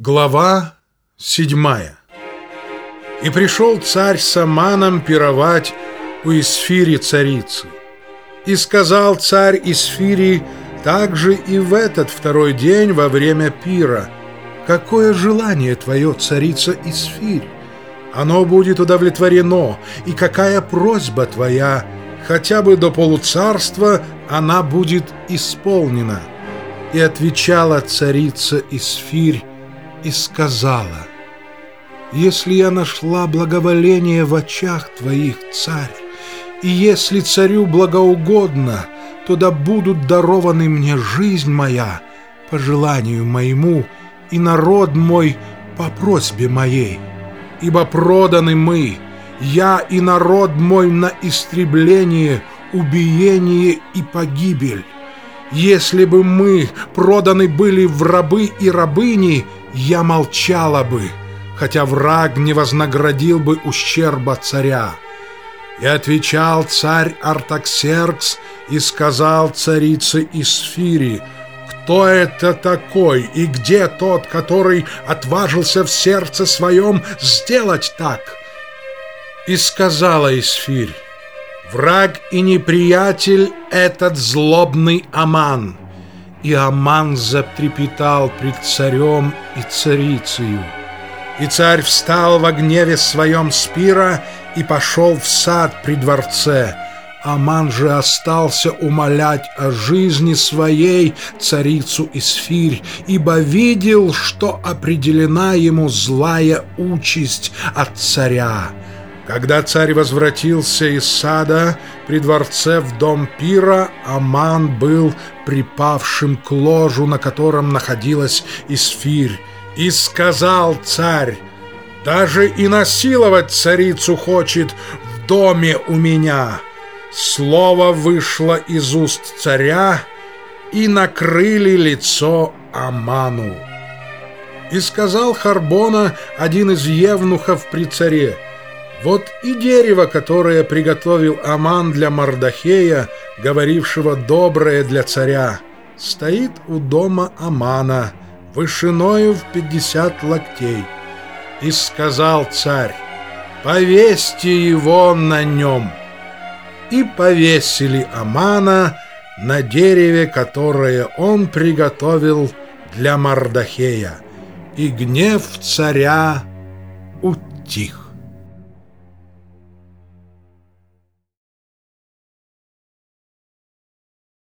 Глава седьмая И пришел царь с Аманом пировать у Исфири царицы. И сказал царь Исфири также и в этот второй день во время пира, «Какое желание твое, царица Исфирь? Оно будет удовлетворено, и какая просьба твоя, хотя бы до полуцарства, она будет исполнена». И отвечала царица Исфирь, и сказала, «Если я нашла благоволение в очах твоих, царь, и если царю благоугодно, то да будут дарованы мне жизнь моя по желанию моему и народ мой по просьбе моей, ибо проданы мы, я и народ мой на истребление, убиение и погибель». Если бы мы проданы были в рабы и рабыни, я молчала бы, хотя враг не вознаградил бы ущерба царя. И отвечал царь Артаксеркс и сказал царице Исфири, «Кто это такой и где тот, который отважился в сердце своем сделать так?» И сказала Исфирь, Враг и неприятель — этот злобный Аман. И Аман затрепетал пред царем и царицею. И царь встал во гневе своем спира и пошел в сад при дворце. Аман же остался умолять о жизни своей царицу Исфирь, ибо видел, что определена ему злая участь от царя. Когда царь возвратился из сада при дворце в дом пира, Аман был припавшим к ложу, на котором находилась Исфирь. И сказал царь, «Даже и насиловать царицу хочет в доме у меня». Слово вышло из уст царя, и накрыли лицо Аману. И сказал Харбона один из евнухов при царе, вот и дерево, которое приготовил Аман для Мардахея, говорившего «доброе для царя», стоит у дома Амана, вышиною в пятьдесят локтей. И сказал царь, «Повесьте его на нем». И повесили Амана на дереве, которое он приготовил для Мардахея. И гнев царя утих.